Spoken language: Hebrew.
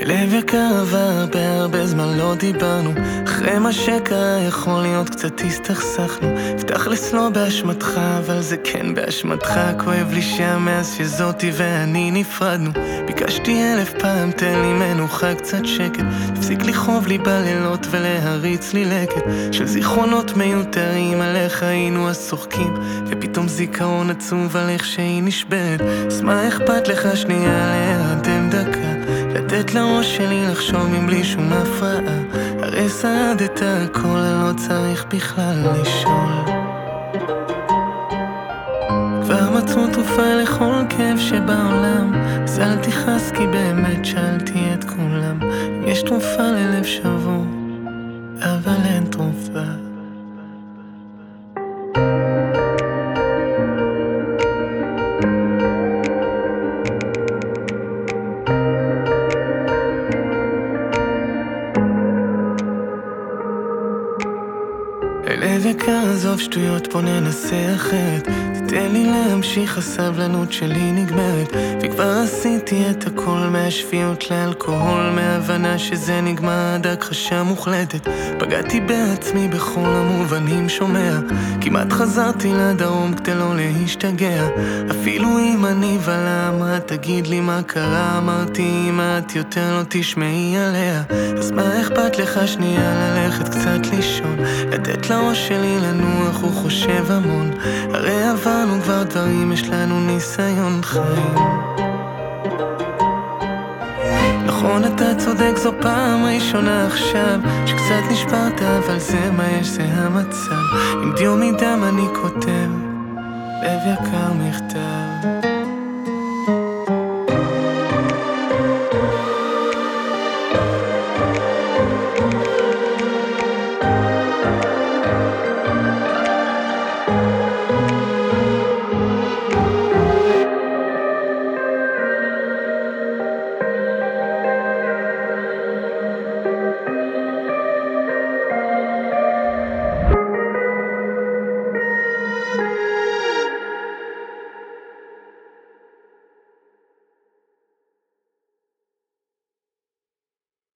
הלב יקר עבר הרבה הרבה זמן לא דיברנו. אחרי מה שקרה יכול להיות קצת הסתכסכנו. הבטח לסלו באשמתך אבל זה כן באשמתך. כואב לי שהמאז שזאתי ואני נפרדנו. ביקשתי אלף פעם תן לי מנוחה קצת שקט. תפסיק לכאוב לי בלילות ולהריץ לי לקט. של זיכרונות מיותרים על איך היינו השוחקים ופתאום זיכרון עצוב על איך שהיא נשברת. אז מה אכפת לך שנייה דקה לתת לראש שלי לחשוב מבלי שום הפרעה. הרי שרדת הכל, לא צריך בכלל לשאול. כבר מצאו תרופה לכל כאב שבעולם. אז אל תכעס כי באמת שאלתי את כולם. יש תרופה ללב שבור אבל אין תרופה לב יקר, עזוב שטויות, בוא ננסה אחרת. תתן לי להמשיך, הסבלנות שלי נגמרת. וכבר עשיתי את הכל מהשפיות לאלכוהול מהבנה שזה נגמר עד הכחשה מוחלטת. פגעתי בעצמי בכל המובנים שומע. כמעט חזרתי לדרום כדי לא להשתגע. אפילו אם אני ולמה תגיד לי מה קרה. אמרתי אם את יותר לא תשמעי עליה. אז מה אכפת לך שנייה ללכת קצת לישון לתת לראש שלי לנוח הוא חושב המון. הרי עברנו כבר דברים יש לנו ניסיון חיים. נכון אתה צודק זו פעם ראשונה עכשיו שקצת נשברת אבל זה מה יש זה המצב. עם דיו מדם אני כותב לב יקר מכתב